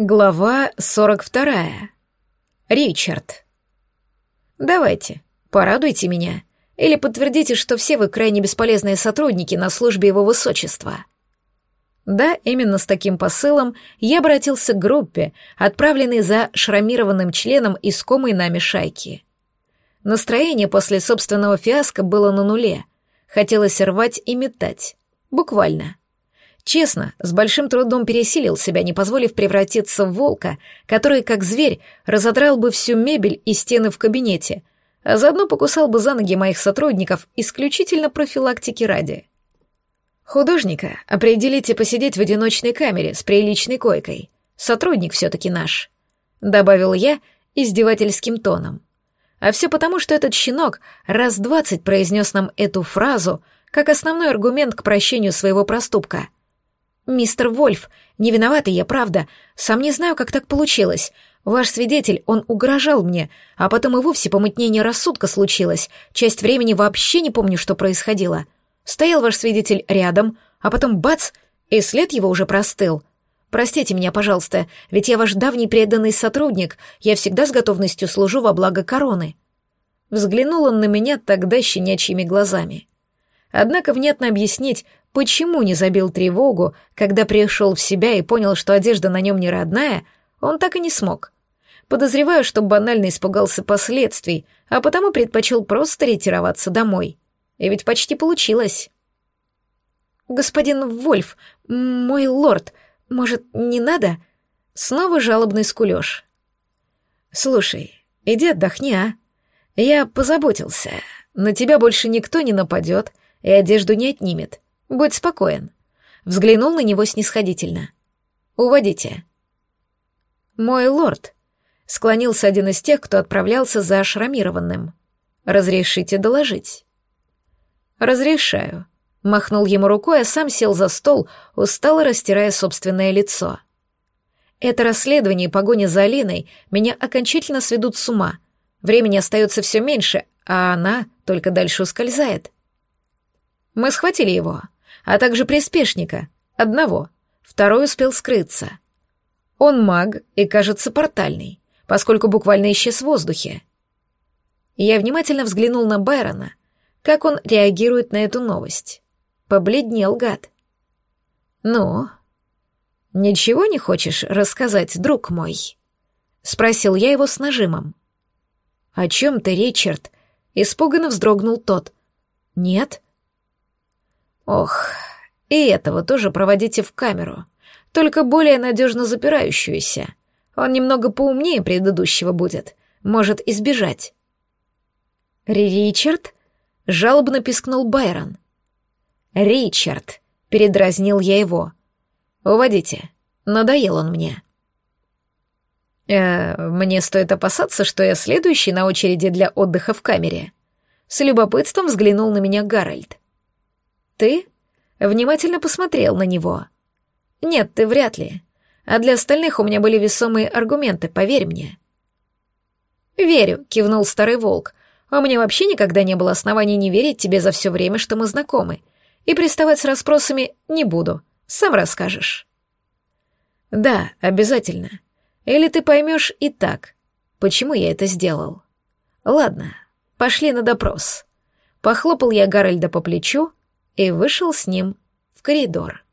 Глава 42. Ричард. Давайте, порадуйте меня. Или подтвердите, что все вы крайне бесполезные сотрудники на службе его высочества. Да, именно с таким посылом я обратился к группе, отправленной за шрамированным членом искомой нами шайки. Настроение после собственного фиаско было на нуле. Хотелось рвать и метать. Буквально. Честно, с большим трудом пересилил себя, не позволив превратиться в волка, который, как зверь, разодрал бы всю мебель и стены в кабинете, а заодно покусал бы за ноги моих сотрудников исключительно профилактики ради. Художника определите посидеть в одиночной камере с приличной койкой. Сотрудник все-таки наш, — добавил я издевательским тоном. А все потому, что этот щенок раз двадцать произнес нам эту фразу как основной аргумент к прощению своего проступка — «Мистер Вольф, не виновата я, правда. Сам не знаю, как так получилось. Ваш свидетель, он угрожал мне, а потом и вовсе помутнение рассудка случилось. Часть времени вообще не помню, что происходило. Стоял ваш свидетель рядом, а потом бац, и след его уже простыл. Простите меня, пожалуйста, ведь я ваш давний преданный сотрудник, я всегда с готовностью служу во благо короны». Взглянул он на меня тогда щенячьими глазами. Однако внятно объяснить, почему не забил тревогу, когда пришел в себя и понял, что одежда на нем не родная, он так и не смог. Подозреваю, что банально испугался последствий, а потому предпочел просто ретироваться домой. И ведь почти получилось. «Господин Вольф, мой лорд, может, не надо?» Снова жалобный скулёж. «Слушай, иди отдохни, а? Я позаботился. На тебя больше никто не нападет, и одежду не отнимет. Будь спокоен. Взглянул на него снисходительно. Уводите. Мой лорд, склонился один из тех, кто отправлялся за шрамированным. Разрешите доложить. Разрешаю. Махнул ему рукой, а сам сел за стол, устало растирая собственное лицо. Это расследование и погоня за Алиной меня окончательно сведут с ума. Времени остается все меньше, а она только дальше ускользает. Мы схватили его, а также приспешника, одного. Второй успел скрыться. Он маг и, кажется, портальный, поскольку буквально исчез в воздухе. Я внимательно взглянул на Байрона, как он реагирует на эту новость. Побледнел гад. «Ну, ничего не хочешь рассказать, друг мой?» — спросил я его с нажимом. «О чем ты, Ричард?» — испуганно вздрогнул тот. «Нет», Ох, и этого тоже проводите в камеру, только более надежно запирающуюся. Он немного поумнее предыдущего будет, может избежать. «Ричард?» — жалобно пискнул Байрон. «Ричард», — передразнил я его. «Уводите, надоел он мне». «Э, «Мне стоит опасаться, что я следующий на очереди для отдыха в камере». С любопытством взглянул на меня Гарольд. «Ты?» Внимательно посмотрел на него. «Нет, ты вряд ли. А для остальных у меня были весомые аргументы, поверь мне». «Верю», — кивнул старый волк. «А мне вообще никогда не было оснований не верить тебе за все время, что мы знакомы. И приставать с расспросами не буду. Сам расскажешь». «Да, обязательно. Или ты поймешь и так, почему я это сделал. Ладно, пошли на допрос». Похлопал я Гарольда по плечу, и вышел с ним в коридор.